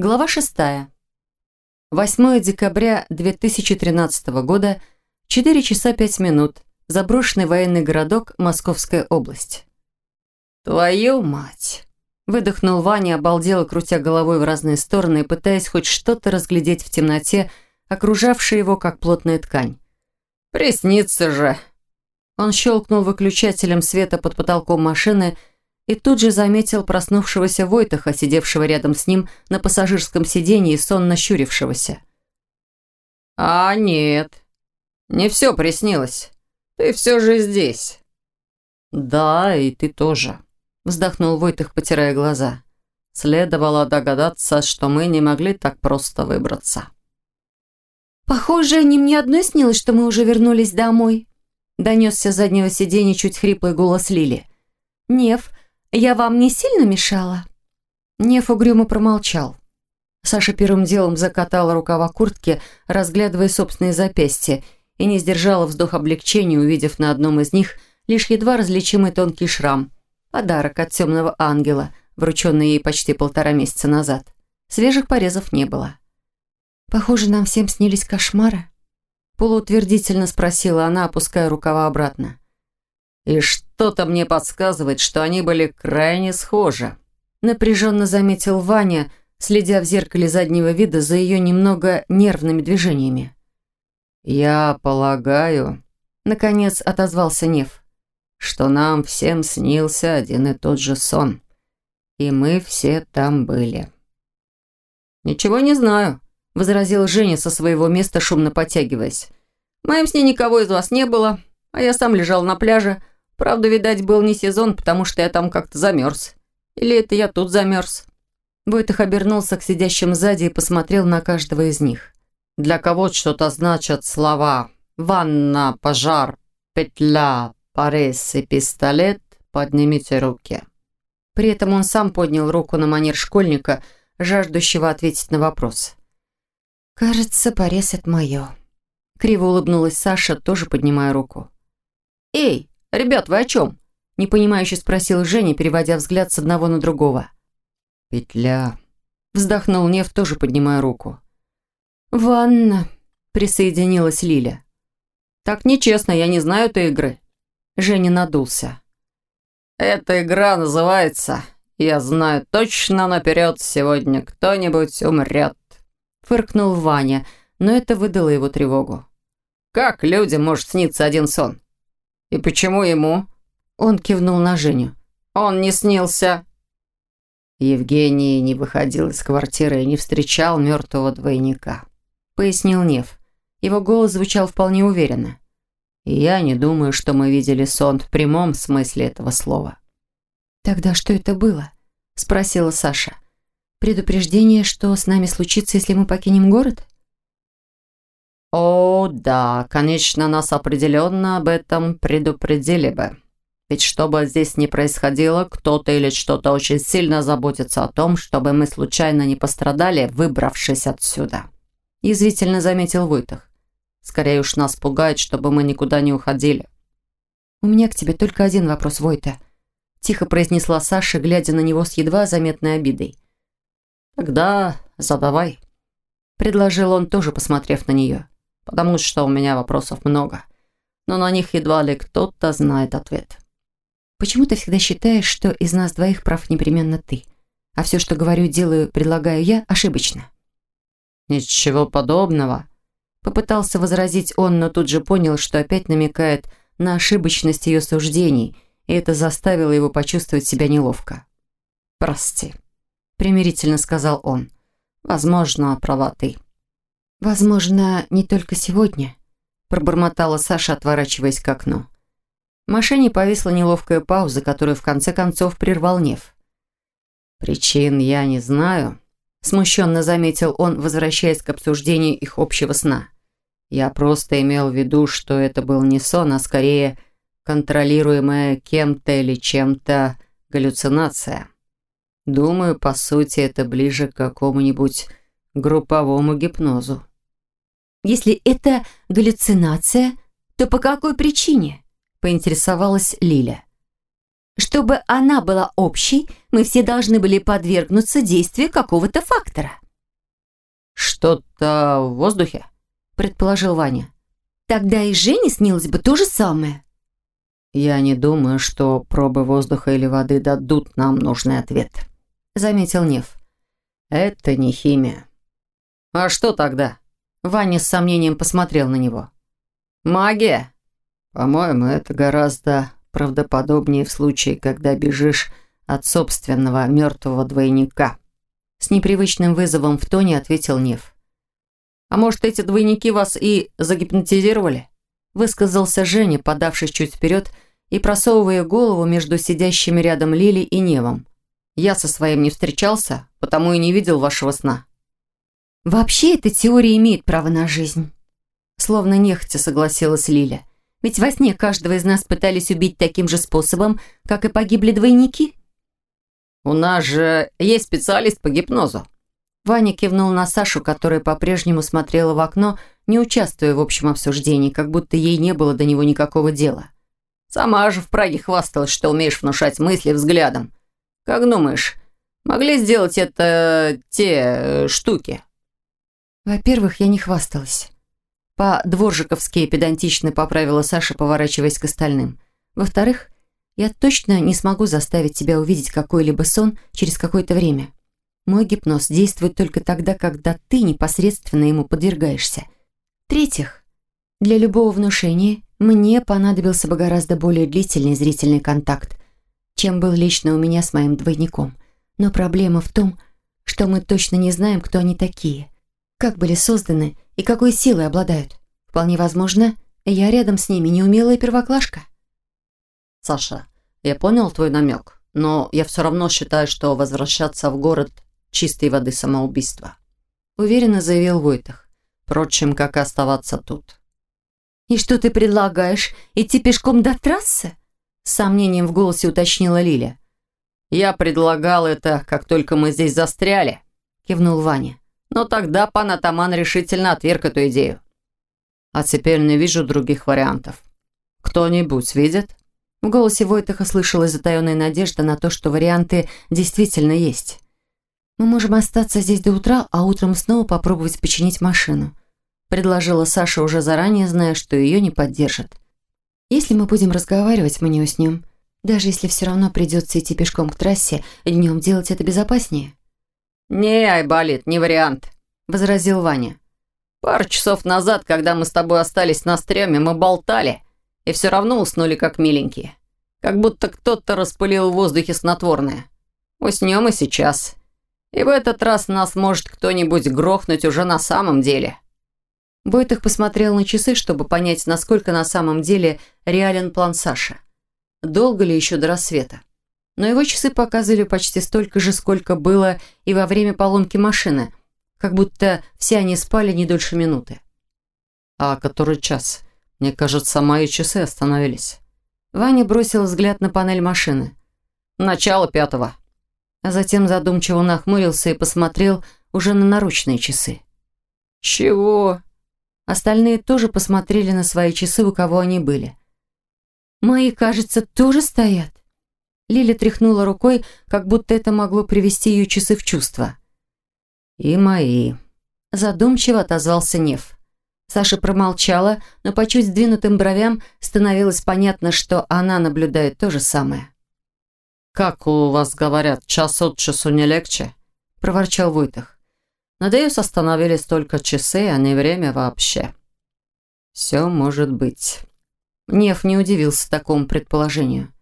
Глава 6. 8 декабря 2013 года, 4 часа 5 минут. Заброшенный военный городок, Московская область. «Твою мать!» Выдохнул Ваня, обалдело, крутя головой в разные стороны пытаясь хоть что-то разглядеть в темноте, окружавшей его, как плотная ткань. «Приснится же!» Он щелкнул выключателем света под потолком машины тут же заметил проснувшегося Войтаха, сидевшего рядом с ним на пассажирском сиденье и сонно щурившегося. «А нет, не все приснилось. Ты все же здесь». «Да, и ты тоже», — вздохнул Войтах, потирая глаза. «Следовало догадаться, что мы не могли так просто выбраться». «Похоже, не мне одной снилось, что мы уже вернулись домой», — донесся с заднего сиденья чуть хриплый голос Лили. «Нев, я вам не сильно мешала?» Неф угрюмо промолчал. Саша первым делом закатала рукава куртки, разглядывая собственные запястья, и не сдержала вздох облегчения, увидев на одном из них лишь едва различимый тонкий шрам. Подарок от темного ангела, врученный ей почти полтора месяца назад. Свежих порезов не было. «Похоже, нам всем снились кошмары», полуутвердительно спросила она, опуская рукава обратно. И что-то мне подсказывает, что они были крайне схожи. Напряженно заметил Ваня, следя в зеркале заднего вида за ее немного нервными движениями. «Я полагаю...» Наконец отозвался Нев. «Что нам всем снился один и тот же сон. И мы все там были». «Ничего не знаю», — возразил Женя со своего места, шумно подтягиваясь. «В моем сне никого из вас не было, а я сам лежал на пляже, Правда, видать, был не сезон, потому что я там как-то замерз. Или это я тут замерз?» Войтых обернулся к сидящим сзади и посмотрел на каждого из них. «Для кого что-то значат слова «ванна», «пожар», «петля», «порез» и «пистолет», поднимите руки». При этом он сам поднял руку на манер школьника, жаждущего ответить на вопрос. «Кажется, порез это мое». Криво улыбнулась Саша, тоже поднимая руку. «Эй, «Ребят, вы о чем?» – непонимающе спросил Женя, переводя взгляд с одного на другого. «Петля», – вздохнул Нев, тоже поднимая руку. «Ванна», – присоединилась Лиля. «Так нечестно, я не знаю этой игры». Женя надулся. «Эта игра называется «Я знаю точно наперед, сегодня кто-нибудь умрет», – фыркнул Ваня, но это выдало его тревогу. «Как людям может сниться один сон? «И почему ему?» Он кивнул на Женю. «Он не снился». Евгений не выходил из квартиры и не встречал мертвого двойника. Пояснил Нев. Его голос звучал вполне уверенно. И я не думаю, что мы видели сон в прямом смысле этого слова. «Тогда что это было?» Спросила Саша. «Предупреждение, что с нами случится, если мы покинем город?» «О, да, конечно, нас определенно об этом предупредили бы. Ведь что бы здесь ни происходило, кто-то или что-то очень сильно заботится о том, чтобы мы случайно не пострадали, выбравшись отсюда», – язвительно заметил Войтах. «Скорее уж нас пугает, чтобы мы никуда не уходили». «У меня к тебе только один вопрос, Войта», – тихо произнесла Саша, глядя на него с едва заметной обидой. «Тогда задавай», – предложил он, тоже посмотрев на нее потому что у меня вопросов много, но на них едва ли кто-то знает ответ. Почему ты всегда считаешь, что из нас двоих прав непременно ты, а все, что говорю, делаю, предлагаю я, ошибочно? Ничего подобного. Попытался возразить он, но тут же понял, что опять намекает на ошибочность ее суждений, и это заставило его почувствовать себя неловко. «Прости», — примирительно сказал он. «Возможно, права ты». «Возможно, не только сегодня», – пробормотала Саша, отворачиваясь к окну. В машине повисла неловкая пауза, которую в конце концов прервал Нев. «Причин я не знаю», – смущенно заметил он, возвращаясь к обсуждению их общего сна. «Я просто имел в виду, что это был не сон, а скорее контролируемая кем-то или чем-то галлюцинация. Думаю, по сути, это ближе к какому-нибудь групповому гипнозу. Если это галлюцинация, то по какой причине? Поинтересовалась Лиля. Чтобы она была общей, мы все должны были подвергнуться действию какого-то фактора. «Что-то в воздухе?» – предположил Ваня. «Тогда и Жене снилось бы то же самое». «Я не думаю, что пробы воздуха или воды дадут нам нужный ответ», – заметил Нев. «Это не химия». «А что тогда?» Ваня с сомнением посмотрел на него. «Магия?» «По-моему, это гораздо правдоподобнее в случае, когда бежишь от собственного мертвого двойника». С непривычным вызовом в тоне ответил Нев. «А может, эти двойники вас и загипнотизировали?» Высказался Женя, подавшись чуть вперед и просовывая голову между сидящими рядом Лили и Невом. «Я со своим не встречался, потому и не видел вашего сна». «Вообще эта теория имеет право на жизнь», словно нехотя согласилась Лиля. «Ведь во сне каждого из нас пытались убить таким же способом, как и погибли двойники». «У нас же есть специалист по гипнозу». Ваня кивнул на Сашу, которая по-прежнему смотрела в окно, не участвуя в общем обсуждении, как будто ей не было до него никакого дела. «Сама же в Праге хвасталась, что умеешь внушать мысли взглядом. Как думаешь, могли сделать это те э, штуки?» «Во-первых, я не хвасталась». По-дворжиковски педантично поправила Саша, поворачиваясь к остальным. «Во-вторых, я точно не смогу заставить тебя увидеть какой-либо сон через какое-то время. Мой гипноз действует только тогда, когда ты непосредственно ему подвергаешься. В-третьих, для любого внушения мне понадобился бы гораздо более длительный зрительный контакт, чем был лично у меня с моим двойником. Но проблема в том, что мы точно не знаем, кто они такие, как были созданы и какой силой обладают. Вполне возможно, я рядом с ними неумелая первоклашка. Саша, я понял твой намек, но я все равно считаю, что возвращаться в город чистой воды самоубийство. Уверенно заявил Войтах. Впрочем, как и оставаться тут. «И что ты предлагаешь? Идти пешком до трассы?» С сомнением в голосе уточнила Лиля. «Я предлагал это, как только мы здесь застряли», кивнул Ваня. Но тогда пан Атаман решительно отверг эту идею. А теперь не вижу других вариантов. Кто-нибудь видит? В голосе Войтаха слышалась затаенная надежда на то, что варианты действительно есть. «Мы можем остаться здесь до утра, а утром снова попробовать починить машину», предложила Саша, уже заранее зная, что ее не поддержат. «Если мы будем разговаривать, мы не уснем. Даже если все равно придется идти пешком к трассе, днем делать это безопаснее». «Не, Айболит, не вариант», — возразил Ваня. «Пару часов назад, когда мы с тобой остались на стреме, мы болтали, и все равно уснули как миленькие. Как будто кто-то распылил в воздухе снотворное. Уснем и сейчас. И в этот раз нас может кто-нибудь грохнуть уже на самом деле». Бойтых посмотрел на часы, чтобы понять, насколько на самом деле реален план Саши. Долго ли еще до рассвета? Но его часы показывали почти столько же, сколько было и во время поломки машины, как будто все они спали не дольше минуты. «А который час?» Мне кажется, мои часы остановились. Ваня бросил взгляд на панель машины. Начало пятого. А затем задумчиво нахмурился и посмотрел уже на наручные часы. «Чего?» Остальные тоже посмотрели на свои часы, у кого они были. «Мои, кажется, тоже стоят». Лиля тряхнула рукой, как будто это могло привести ее часы в чувство. «И мои», – задумчиво отозвался Нев. Саша промолчала, но по чуть сдвинутым бровям становилось понятно, что она наблюдает то же самое. «Как у вас говорят, час от часу не легче?» – проворчал Войтах. «Надеюсь, остановились только часы, а не время вообще». «Все может быть». Нев не удивился такому предположению.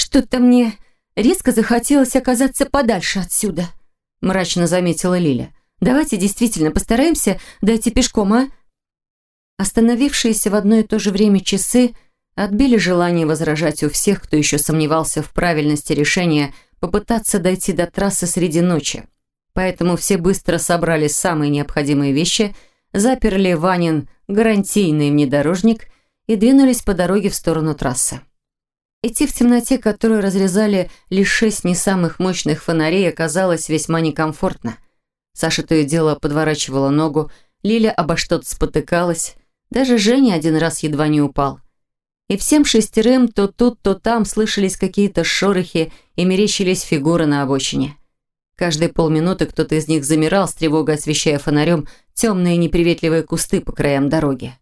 «Что-то мне резко захотелось оказаться подальше отсюда», – мрачно заметила Лиля. «Давайте действительно постараемся дойти пешком, а?» Остановившиеся в одно и то же время часы отбили желание возражать у всех, кто еще сомневался в правильности решения попытаться дойти до трассы среди ночи. Поэтому все быстро собрали самые необходимые вещи, заперли Ванин гарантийный внедорожник и двинулись по дороге в сторону трассы. Идти в темноте, которую разрезали лишь шесть не самых мощных фонарей, оказалось весьма некомфортно. Саша то и дело подворачивала ногу, Лиля обо что-то спотыкалась, даже Женя один раз едва не упал. И всем шестерым то тут, то там слышались какие-то шорохи и мерещились фигуры на обочине. Каждые полминуты кто-то из них замирал, с тревогой освещая фонарем темные неприветливые кусты по краям дороги.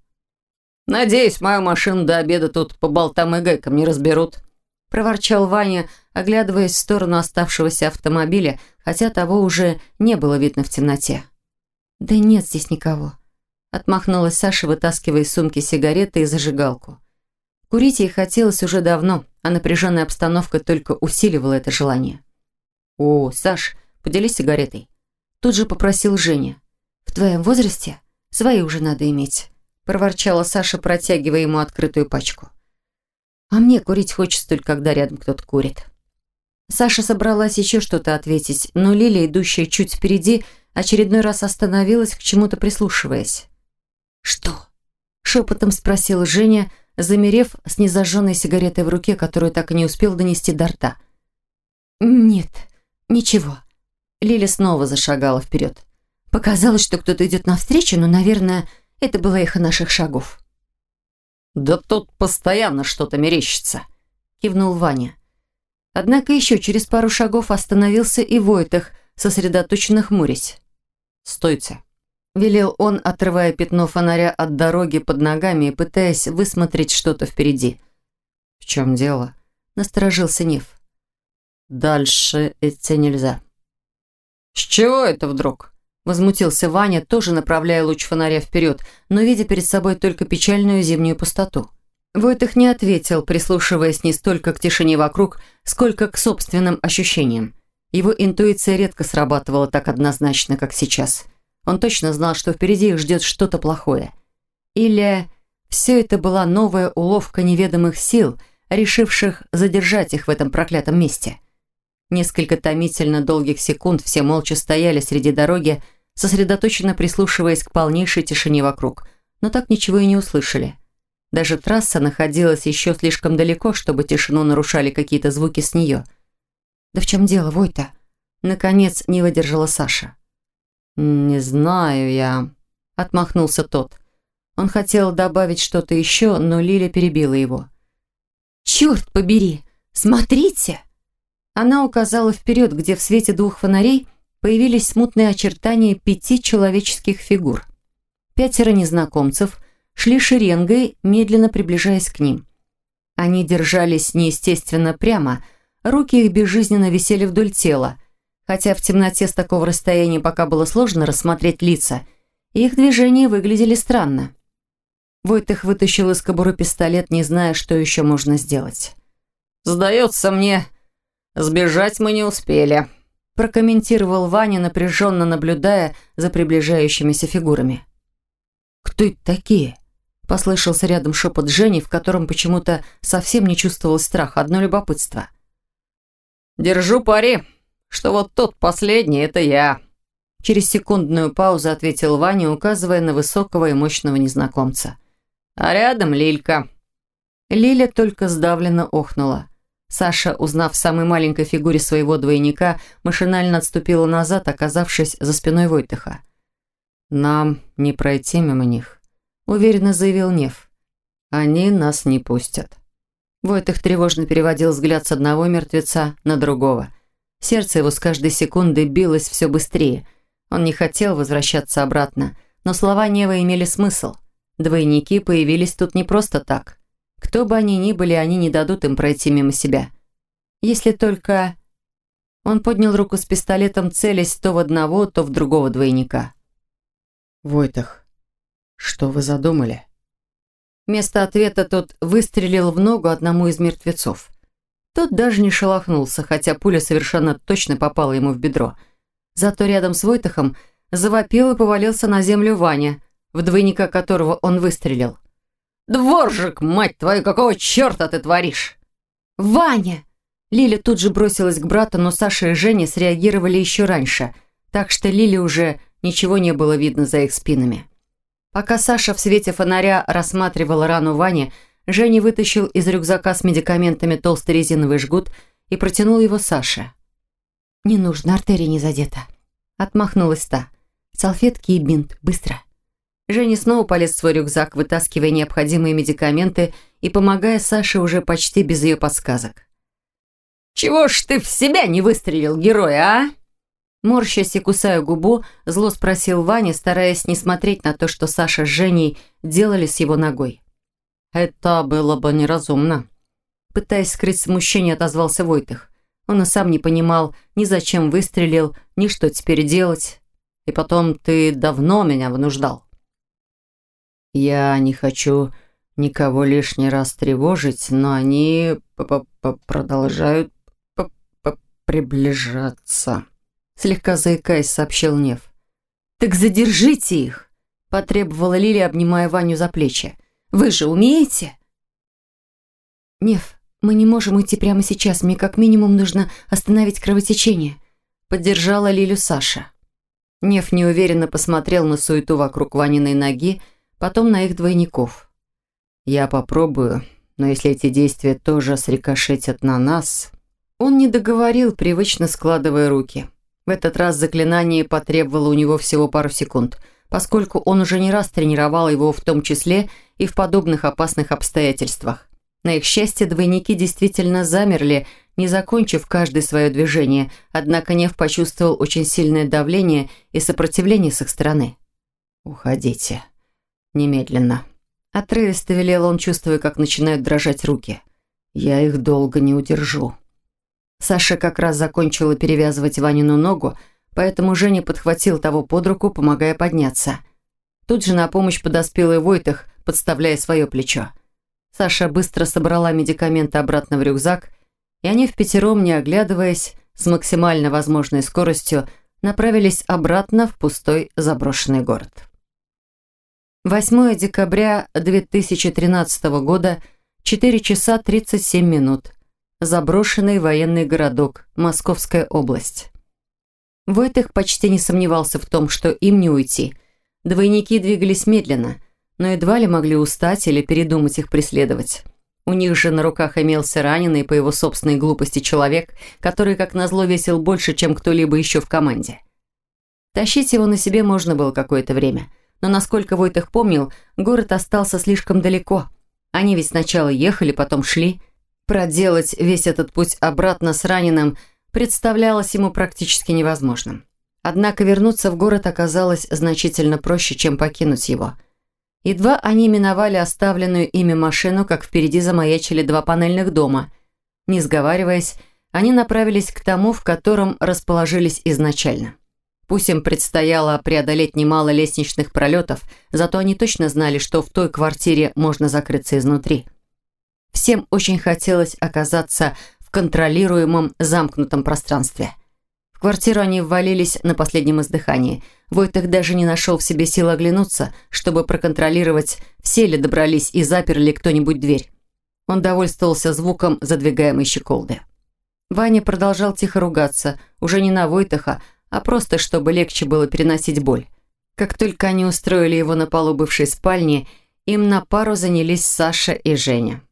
«Надеюсь, мою машину до обеда тут по болтам и гайкам не разберут», – проворчал Ваня, оглядываясь в сторону оставшегося автомобиля, хотя того уже не было видно в темноте. «Да нет здесь никого», – отмахнулась Саша, вытаскивая из сумки сигареты и зажигалку. Курить ей хотелось уже давно, а напряженная обстановка только усиливала это желание. «О, Саш, поделись сигаретой». Тут же попросил Женя. «В твоем возрасте свои уже надо иметь», проворчала Саша, протягивая ему открытую пачку. «А мне курить хочется только, когда рядом кто-то курит». Саша собралась еще что-то ответить, но Лилия, идущая чуть впереди, очередной раз остановилась, к чему-то прислушиваясь. «Что?» – шепотом спросила Женя, замерев с незажженной сигаретой в руке, которую так и не успел донести до рта. «Нет, ничего». Лиля снова зашагала вперед. Показалось, что кто-то идет навстречу, но, наверное, это было эхо наших шагов. «Да тут постоянно что-то мерещится», — кивнул Ваня. Однако еще через пару шагов остановился и Войтах, сосредоточенно хмурясь. «Стойте», — велел он, отрывая пятно фонаря от дороги под ногами и пытаясь высмотреть что-то впереди. «В чем дело?» — насторожился Нев. «Дальше идти нельзя». «С чего это вдруг?» Возмутился Ваня, тоже направляя луч фонаря вперед, но видя перед собой только печальную зимнюю пустоту. Войтых не ответил, прислушиваясь не столько к тишине вокруг, сколько к собственным ощущениям. Его интуиция редко срабатывала так однозначно, как сейчас. Он точно знал, что впереди их ждет что-то плохое. Или все это была новая уловка неведомых сил, решивших задержать их в этом проклятом месте – Несколько томительно долгих секунд все молча стояли среди дороги, сосредоточенно прислушиваясь к полнейшей тишине вокруг, но так ничего и не услышали. Даже трасса находилась еще слишком далеко, чтобы тишину нарушали какие-то звуки с нее. «Да в чем дело, Войта?» Наконец не выдержала Саша. «Не знаю я», — отмахнулся тот. Он хотел добавить что-то еще, но Лиля перебила его. «Черт побери! Смотрите!» Она указала вперед, где в свете двух фонарей появились смутные очертания пяти человеческих фигур. Пятеро незнакомцев шли шеренгой, медленно приближаясь к ним. Они держались неестественно прямо, руки их безжизненно висели вдоль тела, хотя в темноте с такого расстояния пока было сложно рассмотреть лица, их движения выглядели странно. Войтых вытащил из кобуры пистолет, не зная, что еще можно сделать. «Сдается мне, «Сбежать мы не успели», – прокомментировал Ваня, напряженно наблюдая за приближающимися фигурами. «Кто это такие?» – послышался рядом шепот Жени, в котором почему-то совсем не чувствовал страха, одно любопытство. «Держу пари, что вот тот последний – это я», – через секундную паузу ответил Ваня, указывая на высокого и мощного незнакомца. «А рядом Лилька». Лиля только сдавленно охнула. Саша, узнав в самой маленькой фигуре своего двойника, машинально отступила назад, оказавшись за спиной Войтыха. «Нам не пройти мимо них», — уверенно заявил Нев. «Они нас не пустят». Войтых тревожно переводил взгляд с одного мертвеца на другого. Сердце его с каждой секундой билось все быстрее. Он не хотел возвращаться обратно, но слова Нева имели смысл. Двойники появились тут не просто так. Кто бы они ни были, они не дадут им пройти мимо себя. Если только... Он поднял руку с пистолетом, целясь то в одного, то в другого двойника. «Войтах, что вы задумали?» Вместо ответа тот выстрелил в ногу одному из мертвецов. Тот даже не шелохнулся, хотя пуля совершенно точно попала ему в бедро. Зато рядом с Войтахом завопил и повалился на землю Ваня, в двойника которого он выстрелил. «Дворжик, мать твою, какого черта ты творишь?» «Ваня!» Лиля тут же бросилась к брату, но Саша и Женя среагировали еще раньше, так что Лиле уже ничего не было видно за их спинами. Пока Саша в свете фонаря рассматривала рану Вани, Женя вытащил из рюкзака с медикаментами толстый резиновый жгут и протянул его Саше. «Не нужно, артерия не задета», — отмахнулась та. «Салфетки и бинт, быстро». Женя снова полез в свой рюкзак, вытаскивая необходимые медикаменты и помогая Саше уже почти без ее подсказок. «Чего ж ты в себя не выстрелил, герой, а?» Морщась и кусая губу, зло спросил Ваня, стараясь не смотреть на то, что Саша с Женей делали с его ногой. «Это было бы неразумно», — пытаясь скрыть смущение, отозвался Войтых. Он и сам не понимал, ни зачем выстрелил, ни что теперь делать. И потом ты давно меня вынуждал. Я не хочу никого лишний раз тревожить, но они п -п -п продолжают приближаться. Слегка заикаясь, сообщил Нев. «Так задержите их!» – потребовала Лилия, обнимая Ваню за плечи. «Вы же умеете?» «Нев, мы не можем идти прямо сейчас. Мне как минимум нужно остановить кровотечение», – поддержала Лилю Саша. Нев неуверенно посмотрел на суету вокруг Ваниной ноги, потом на их двойников. «Я попробую, но если эти действия тоже срикошетят на нас...» Он не договорил, привычно складывая руки. В этот раз заклинание потребовало у него всего пару секунд, поскольку он уже не раз тренировал его в том числе и в подобных опасных обстоятельствах. На их счастье, двойники действительно замерли, не закончив каждое свое движение, однако Нев почувствовал очень сильное давление и сопротивление с их стороны. «Уходите. Немедленно». Отрывисто велел он, чувствуя, как начинают дрожать руки. «Я их долго не удержу». Саша как раз закончила перевязывать Ванину ногу, поэтому Женя подхватил того под руку, помогая подняться. Тут же на помощь подоспел и Войтах, подставляя свое плечо. Саша быстро собрала медикаменты обратно в рюкзак, и они в пятером, не оглядываясь, с максимально возможной скоростью, направились обратно в пустой заброшенный город. 8 декабря 2013 года, 4 часа 37 минут заброшенный военный городок, Московская область. Войтых почти не сомневался в том, что им не уйти. Двойники двигались медленно, но едва ли могли устать или передумать их преследовать. У них же на руках имелся раненый по его собственной глупости человек, который, как назло, весил больше, чем кто-либо еще в команде. Тащить его на себе можно было какое-то время, но, насколько Войтых помнил, город остался слишком далеко. Они ведь сначала ехали, потом шли, Проделать весь этот путь обратно с раненым представлялось ему практически невозможным. Однако вернуться в город оказалось значительно проще, чем покинуть его. Едва они миновали оставленную ими машину, как впереди замаячили два панельных дома. Не сговариваясь, они направились к тому, в котором расположились изначально. Пусть им предстояло преодолеть немало лестничных пролетов, зато они точно знали, что в той квартире можно закрыться изнутри. Всем очень хотелось оказаться в контролируемом замкнутом пространстве. В квартиру они ввалились на последнем издыхании. Войтых даже не нашел в себе сил оглянуться, чтобы проконтролировать, все ли добрались и заперли кто-нибудь дверь. Он довольствовался звуком задвигаемой щеколды. Ваня продолжал тихо ругаться, уже не на Войтаха, а просто чтобы легче было переносить боль. Как только они устроили его на полу бывшей спальни, им на пару занялись Саша и Женя.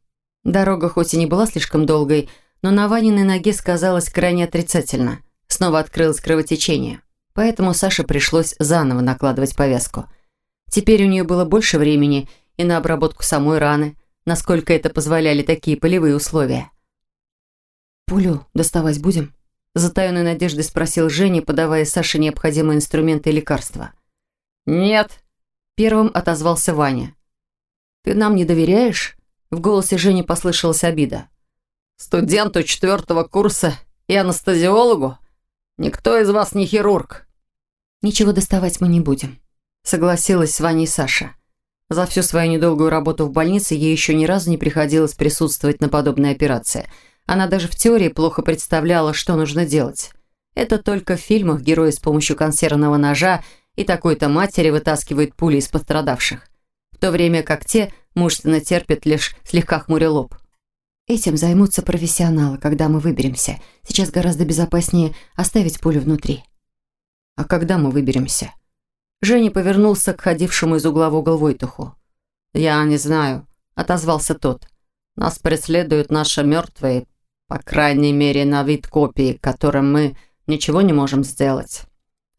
Дорога хоть и не была слишком долгой, но на Ваниной ноге сказалось крайне отрицательно. Снова открылось кровотечение. Поэтому Саше пришлось заново накладывать повязку. Теперь у нее было больше времени и на обработку самой раны, насколько это позволяли такие полевые условия. «Пулю доставать будем?» Затаенной надеждой спросил Женя, подавая Саше необходимые инструменты и лекарства. «Нет», — первым отозвался Ваня. «Ты нам не доверяешь?» В голосе Жени послышалась обида. «Студенту четвертого курса и анестезиологу? Никто из вас не хирург». «Ничего доставать мы не будем», — согласилась с Ваней Саша. За всю свою недолгую работу в больнице ей еще ни разу не приходилось присутствовать на подобной операции. Она даже в теории плохо представляла, что нужно делать. Это только в фильмах герои с помощью консервного ножа и такой-то матери вытаскивают пули из пострадавших. В то время как те мужественно терпит, лишь слегка хмуря лоб. Этим займутся профессионалы, когда мы выберемся. Сейчас гораздо безопаснее оставить пулю внутри. А когда мы выберемся? Женя повернулся к ходившему из угла в угол Войтуху. «Я не знаю», — отозвался тот. «Нас преследуют наши мертвые, по крайней мере, на вид копии, которым мы ничего не можем сделать».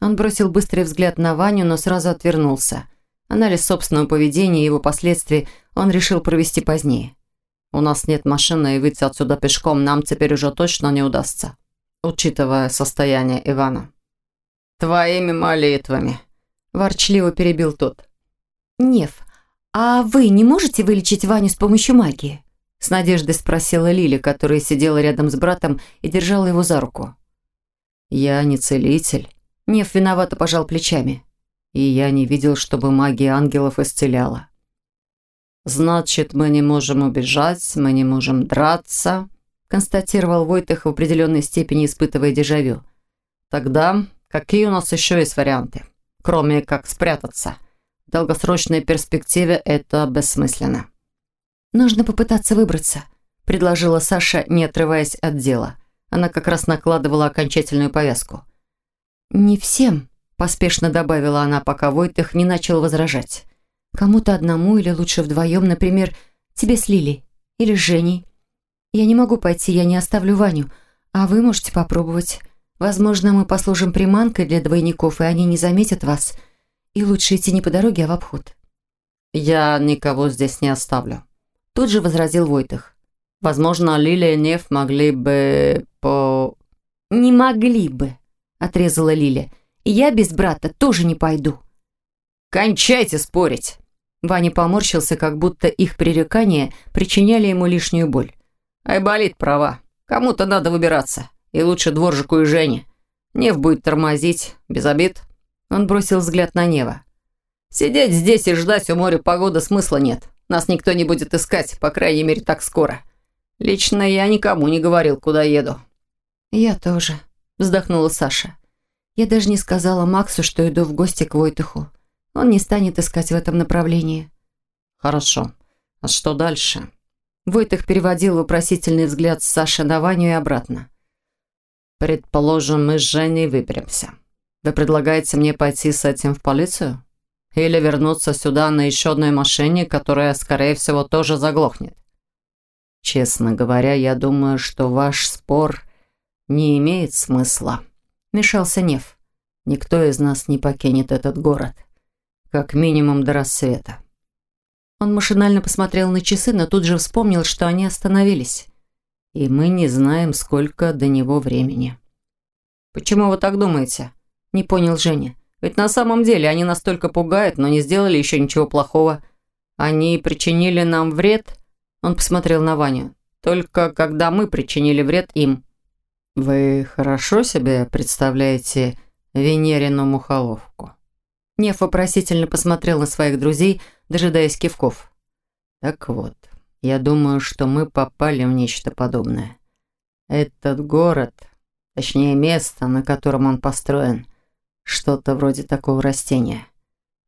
Он бросил быстрый взгляд на Ваню, но сразу отвернулся. Анализ собственного поведения и его последствий он решил провести позднее. «У нас нет машины, и выйти отсюда пешком нам теперь уже точно не удастся, учитывая состояние Ивана». «Твоими молитвами», – ворчливо перебил тот. «Нев, а вы не можете вылечить Ваню с помощью магии?» С надеждой спросила Лили, которая сидела рядом с братом и держала его за руку. «Я не целитель». Нев виновато пожал плечами. «И я не видел, чтобы магия ангелов исцеляла». «Значит, мы не можем убежать, мы не можем драться», констатировал Войтых в определенной степени, испытывая дежавю. «Тогда какие у нас еще есть варианты, кроме как спрятаться?» В долгосрочной перспективе это бессмысленно. «Нужно попытаться выбраться», – предложила Саша, не отрываясь от дела. Она как раз накладывала окончательную повязку. «Не всем», – поспешно добавила она, пока Войтых не начал возражать. «Кому-то одному или лучше вдвоем, например, тебе с Лилей или с Женей. Я не могу пойти, я не оставлю Ваню, а вы можете попробовать. Возможно, мы послужим приманкой для двойников, и они не заметят вас. И лучше идти не по дороге, а в обход». «Я никого здесь не оставлю», Тут же возразил Войтых. «Возможно, Лилия и Нев могли бы по...» «Не могли бы», — отрезала Лиля. «И я без брата тоже не пойду». «Кончайте спорить!» Ваня поморщился, как будто их пререкания причиняли ему лишнюю боль. «Айболит права. Кому-то надо выбираться. И лучше дворжику и Жене. Нев будет тормозить, без обид». Он бросил взгляд на Нева. «Сидеть здесь и ждать у моря погоды смысла нет. Нас никто не будет искать, по крайней мере, так скоро. Лично я никому не говорил, куда еду». «Я тоже», – вздохнула Саша. «Я даже не сказала Максу, что иду в гости к Войтуху. Он не станет искать в этом направлении». «Хорошо. А что дальше?» Войтых переводил вопросительный взгляд с Саши на Ваню и обратно. «Предположим, мы с Женей выберемся. Вы предлагаете мне пойти с этим в полицию?» Или вернуться сюда на еще одной машине, которая, скорее всего, тоже заглохнет. Честно говоря, я думаю, что ваш спор не имеет смысла. Мешался Нев. Никто из нас не покинет этот город. Как минимум до рассвета. Он машинально посмотрел на часы, но тут же вспомнил, что они остановились. И мы не знаем, сколько до него времени. «Почему вы так думаете?» – не понял Женя. Ведь на самом деле они настолько пугают, но не сделали еще ничего плохого. Они причинили нам вред. Он посмотрел на Ваню. Только когда мы причинили вред им. Вы хорошо себе представляете Венерину мухоловку? Нев вопросительно посмотрел на своих друзей, дожидаясь кивков. Так вот, я думаю, что мы попали в нечто подобное. Этот город, точнее место, на котором он построен – что-то вроде такого растения.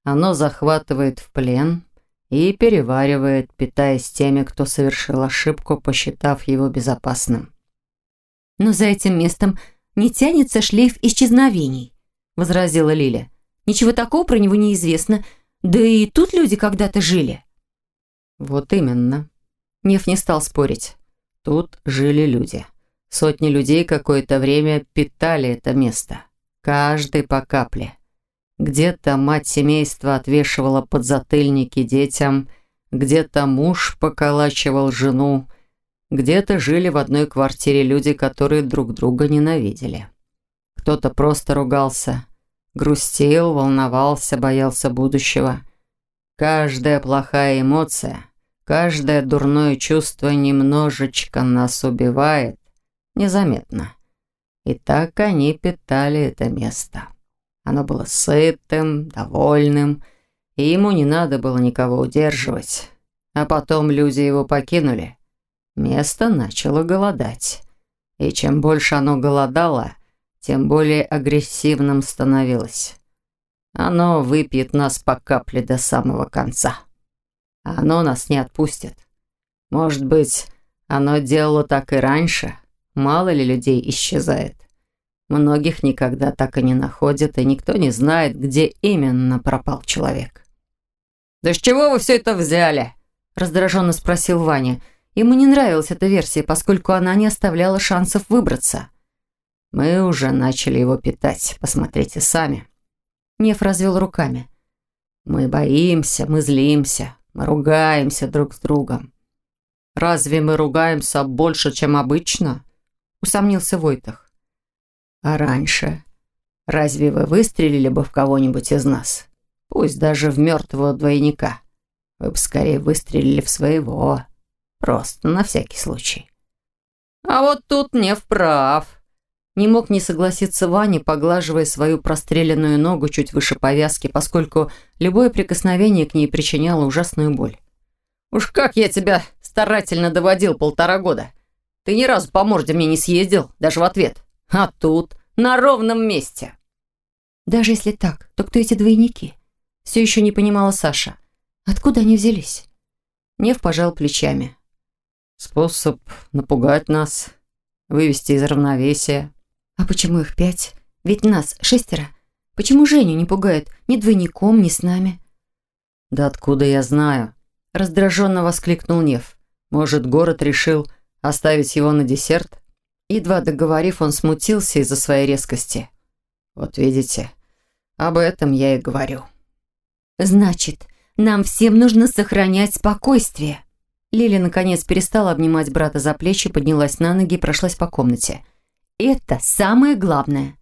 Оно захватывает в плен и переваривает, питаясь теми, кто совершил ошибку, посчитав его безопасным. «Но за этим местом не тянется шлейф исчезновений», – возразила Лиля. «Ничего такого про него не известно. Да и тут люди когда-то жили». «Вот именно». Нев не стал спорить. Тут жили люди. Сотни людей какое-то время питали это место. Каждый по капле. Где-то мать семейства отвешивала подзатыльники детям, где-то муж поколачивал жену, где-то жили в одной квартире люди, которые друг друга ненавидели. Кто-то просто ругался, грустил, волновался, боялся будущего. Каждая плохая эмоция, каждое дурное чувство немножечко нас убивает, незаметно. И так они питали это место. Оно было сытым, довольным, и ему не надо было никого удерживать. А потом люди его покинули. Место начало голодать. И чем больше оно голодало, тем более агрессивным становилось. Оно выпьет нас по капле до самого конца. Оно нас не отпустит. Может быть, оно делало так и раньше, Мало ли людей исчезает. Многих никогда так и не находят, и никто не знает, где именно пропал человек. «Да с чего вы все это взяли?» – раздраженно спросил Ваня. Ему не нравилась эта версия, поскольку она не оставляла шансов выбраться. «Мы уже начали его питать, посмотрите сами». Нев развел руками. «Мы боимся, мы злимся, мы ругаемся друг с другом». «Разве мы ругаемся больше, чем обычно?» Усомнился Войтах. А раньше? Разве вы выстрелили бы в кого-нибудь из нас? Пусть даже в мертвого двойника. Вы бы скорее выстрелили в своего. Просто на всякий случай. А вот тут не вправ. Не мог не согласиться Ваня, поглаживая свою простреленную ногу чуть выше повязки, поскольку любое прикосновение к ней причиняло ужасную боль. «Уж как я тебя старательно доводил полтора года. Ты ни разу по морде мне не съездил, даже в ответ. А тут, на ровном месте». «Даже если так, то кто эти двойники?» Все еще не понимала Саша. «Откуда они взялись?» Нев пожал плечами. «Способ напугать нас, вывести из равновесия». «А почему их пять? Ведь нас шестеро. Почему Женю не пугают ни двойником, ни с нами?» «Да откуда я знаю?» Раздраженно воскликнул Нев. «Может, город решил оставить его на десерт?» Едва договорив, он смутился из-за своей резкости. «Вот видите, об этом я и говорю». «Значит, нам всем нужно сохранять спокойствие». Лили, наконец, перестала обнимать брата за плечи, поднялась на ноги и прошлась по комнате. Это самое главное.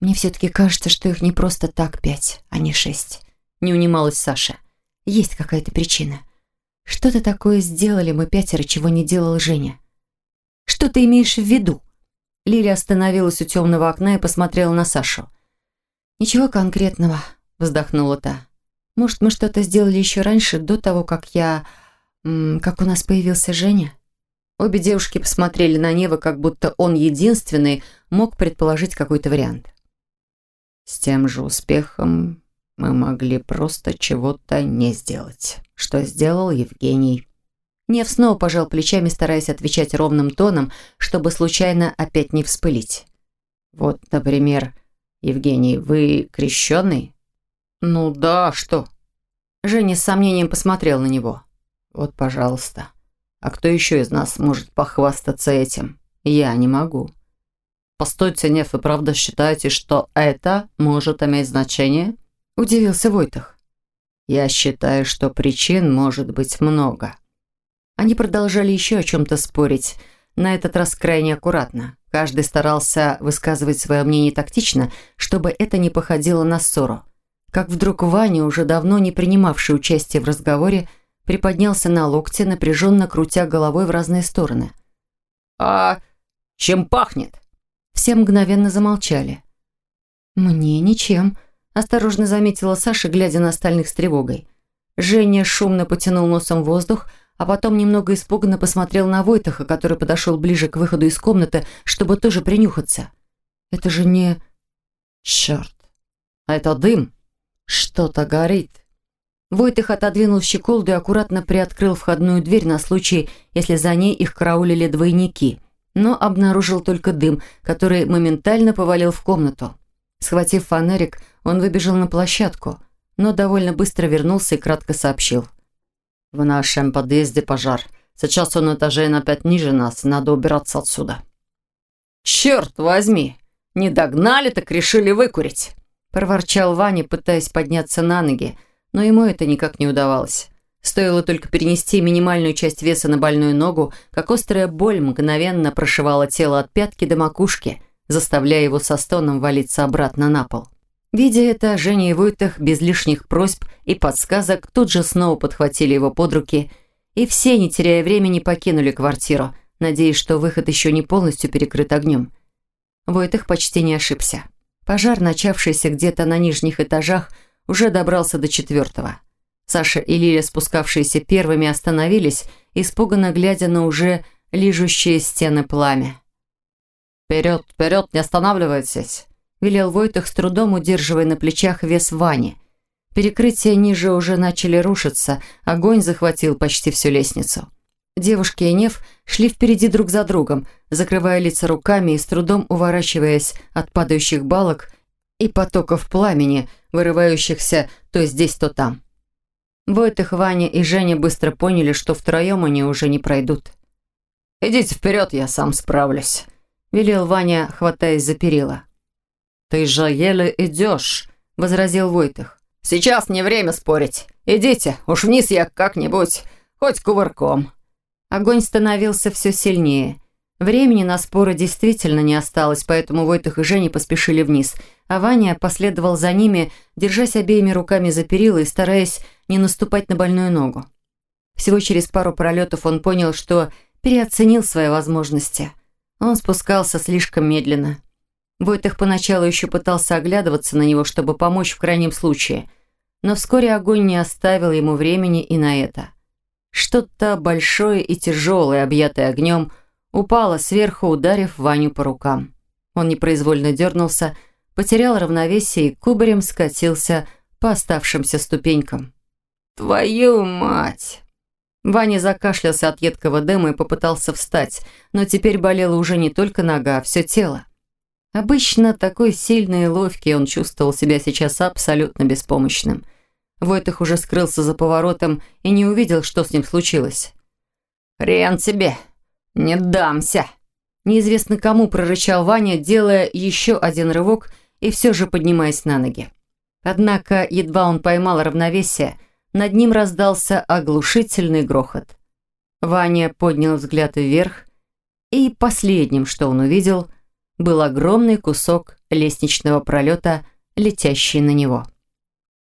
Мне все-таки кажется, что их не просто так пять, а не шесть. Не унималась Саша. Есть какая-то причина. Что-то такое сделали мы пятеро, чего не делал Женя. Что ты имеешь в виду? Лиля остановилась у темного окна и посмотрела на Сашу. «Ничего конкретного», — вздохнула та. «Может, мы что-то сделали еще раньше, до того, как я... как у нас появился Женя?» Обе девушки посмотрели на Нева, как будто он единственный мог предположить какой-то вариант. С тем же успехом мы могли просто чего-то не сделать, что сделал Евгений. Нев снова пожал плечами, стараясь отвечать ровным тоном, чтобы случайно опять не вспылить. «Вот, например, Евгений, вы крещеный?» «Ну да, что?» Женя с сомнением посмотрел на него. «Вот, пожалуйста». А кто еще из нас может похвастаться этим? Я не могу. Постойте, Неф, вы правда считаете, что это может иметь значение? Удивился Войтах. Я считаю, что причин может быть много. Они продолжали еще о чем-то спорить, на этот раз крайне аккуратно. Каждый старался высказывать свое мнение тактично, чтобы это не походило на ссору. Как вдруг Ваня, уже давно не принимавший участие в разговоре, приподнялся на локте, напряженно крутя головой в разные стороны. «А чем пахнет?» Все мгновенно замолчали. «Мне ничем», – осторожно заметила Саша, глядя на остальных с тревогой. Женя шумно потянул носом воздух, а потом немного испуганно посмотрел на Войтаха, который подошел ближе к выходу из комнаты, чтобы тоже принюхаться. «Это же не...» «Черт! А это дым! Что-то горит!» Войтых отодвинул щеколду и аккуратно приоткрыл входную дверь на случай, если за ней их караулили двойники, но обнаружил только дым, который моментально повалил в комнату. Схватив фонарик, он выбежал на площадку, но довольно быстро вернулся и кратко сообщил. «В нашем подъезде пожар. Сейчас он этажей на пять ниже нас, надо убираться отсюда». «Черт возьми! Не догнали, так решили выкурить!» проворчал Ваня, пытаясь подняться на ноги, но ему это никак не удавалось. Стоило только перенести минимальную часть веса на больную ногу, как острая боль мгновенно прошивала тело от пятки до макушки, заставляя его со стоном валиться обратно на пол. Видя это, Женя и Войтах без лишних просьб и подсказок тут же снова подхватили его под руки, и все, не теряя времени, покинули квартиру, надеясь, что выход еще не полностью перекрыт огнем. Войтах почти не ошибся. Пожар, начавшийся где-то на нижних этажах, уже добрался до четвертого. Саша и Лиля, спускавшиеся первыми, остановились, испуганно глядя на уже лижущие стены пламя. «Вперед, вперед, не останавливайтесь!» – велел Войтах с трудом, удерживая на плечах вес Вани. Перекрытия ниже уже начали рушиться, огонь захватил почти всю лестницу. Девушки и Нев шли впереди друг за другом, закрывая лица руками и с трудом уворачиваясь от падающих балок и потоков пламени, вырывающихся то здесь, то там. Войтых, Ваня и Женя быстро поняли, что втроем они уже не пройдут. «Идите вперед, я сам справлюсь», — велел Ваня, хватаясь за перила. «Ты же еле идешь», — возразил Войтых. «Сейчас не время спорить. Идите, уж вниз я как-нибудь, хоть кувырком». Огонь становился все сильнее. Времени на споры действительно не осталось, поэтому Войтых и Женя поспешили вниз, а Ваня последовал за ними, держась обеими руками за перила и стараясь не наступать на больную ногу. Всего через пару пролетов он понял, что переоценил свои возможности. Он спускался слишком медленно. Войтых поначалу еще пытался оглядываться на него, чтобы помочь в крайнем случае, но вскоре огонь не оставил ему времени и на это. Что-то большое и тяжелое, объятое огнем, упало сверху, ударив Ваню по рукам. Он непроизвольно дернулся, потерял равновесие и кубарем скатился по оставшимся ступенькам. «Твою мать!» Ваня закашлялся от едкого дыма и попытался встать, но теперь болела уже не только нога, а все тело. Обычно такой сильный и ловкий он чувствовал себя сейчас абсолютно беспомощным. Войтых уже скрылся за поворотом и не увидел, что с ним случилось. «Хрен тебе! Не дамся!» Неизвестно кому прорычал Ваня, делая еще один рывок и все же поднимаясь на ноги. Однако, едва он поймал равновесие, над ним раздался оглушительный грохот. Ваня поднял взгляд вверх, и последним, что он увидел, был огромный кусок лестничного пролета, летящий на него.